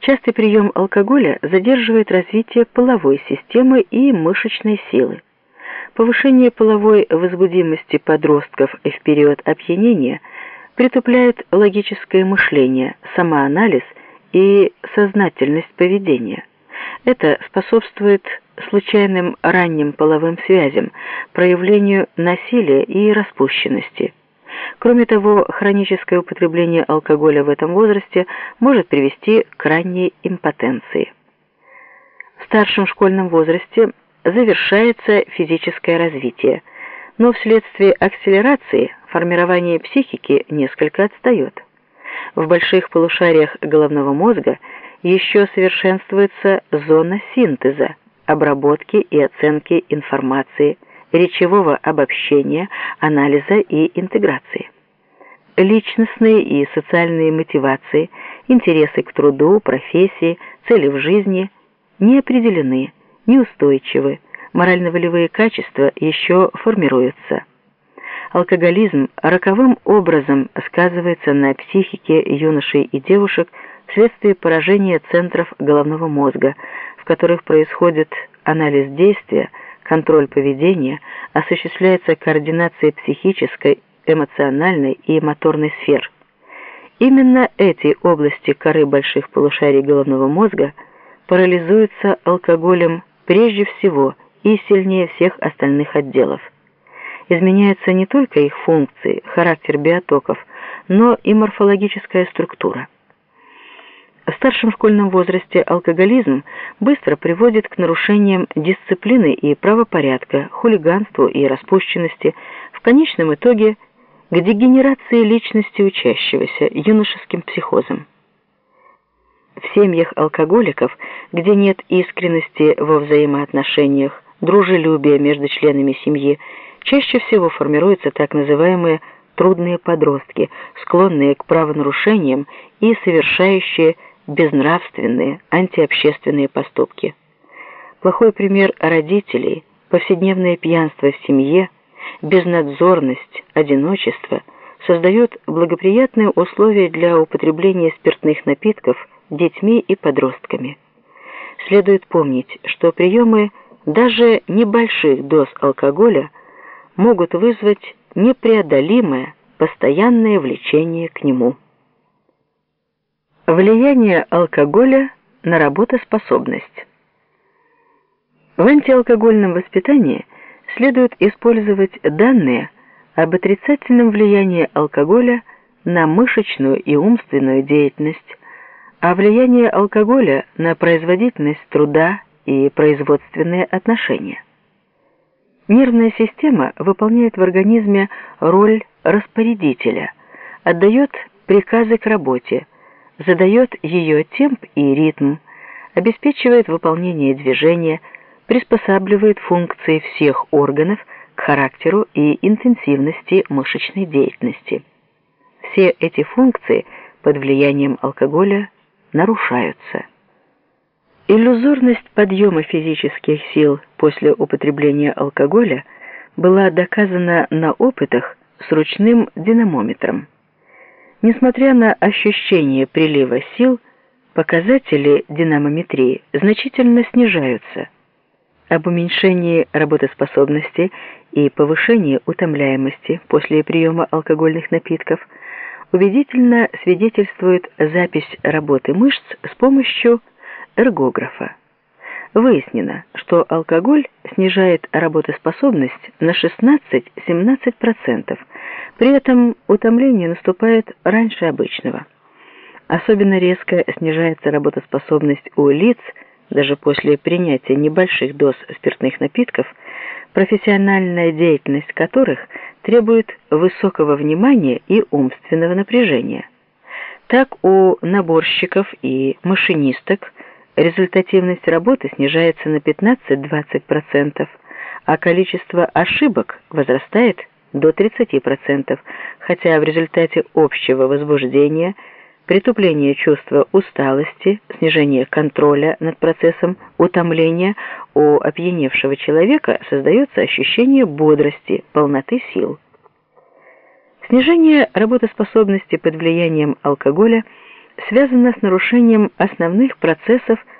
Частый прием алкоголя задерживает развитие половой системы и мышечной силы. Повышение половой возбудимости подростков в период опьянения притупляет логическое мышление, самоанализ и сознательность поведения. Это способствует случайным ранним половым связям, проявлению насилия и распущенности. Кроме того, хроническое употребление алкоголя в этом возрасте может привести к ранней импотенции. В старшем школьном возрасте завершается физическое развитие, но вследствие акселерации формирование психики несколько отстает. В больших полушариях головного мозга еще совершенствуется зона синтеза, обработки и оценки информации, речевого обобщения, анализа и интеграции. Личностные и социальные мотивации, интересы к труду, профессии, цели в жизни не определены, неустойчивы, морально-волевые качества еще формируются. Алкоголизм роковым образом сказывается на психике юношей и девушек вследствие поражения центров головного мозга, в которых происходит анализ действия, контроль поведения, осуществляется координация психической, эмоциональной и моторной сфер. Именно эти области коры больших полушарий головного мозга парализуются алкоголем прежде всего и сильнее всех остальных отделов. Изменяются не только их функции, характер биотоков, но и морфологическая структура. В старшем школьном возрасте алкоголизм быстро приводит к нарушениям дисциплины и правопорядка, хулиганству и распущенности, в конечном итоге к дегенерации личности учащегося, юношеским психозом. В семьях алкоголиков, где нет искренности во взаимоотношениях, дружелюбия между членами семьи, чаще всего формируются так называемые трудные подростки, склонные к правонарушениям и совершающие безнравственные, антиобщественные поступки. Плохой пример родителей, повседневное пьянство в семье, безнадзорность, одиночество создают благоприятные условия для употребления спиртных напитков детьми и подростками. Следует помнить, что приемы даже небольших доз алкоголя могут вызвать непреодолимое постоянное влечение к нему. Влияние алкоголя на работоспособность. В антиалкогольном воспитании следует использовать данные об отрицательном влиянии алкоголя на мышечную и умственную деятельность, о влиянии алкоголя на производительность труда и производственные отношения. Нервная система выполняет в организме роль распорядителя, отдает приказы к работе, задает ее темп и ритм, обеспечивает выполнение движения, приспосабливает функции всех органов к характеру и интенсивности мышечной деятельности. Все эти функции под влиянием алкоголя нарушаются. Иллюзорность подъема физических сил после употребления алкоголя была доказана на опытах с ручным динамометром. Несмотря на ощущение прилива сил, показатели динамометрии значительно снижаются. Об уменьшении работоспособности и повышении утомляемости после приема алкогольных напитков убедительно свидетельствует запись работы мышц с помощью эргографа. Выяснено, что алкоголь снижает работоспособность на 16-17%, при этом утомление наступает раньше обычного. Особенно резко снижается работоспособность у лиц, даже после принятия небольших доз спиртных напитков, профессиональная деятельность которых требует высокого внимания и умственного напряжения. Так у наборщиков и машинисток результативность работы снижается на 15-20%, а количество ошибок возрастает до 30%, хотя в результате общего возбуждения, притупления чувства усталости, снижения контроля над процессом утомления у опьяневшего человека создается ощущение бодрости, полноты сил. Снижение работоспособности под влиянием алкоголя связано с нарушением основных процессов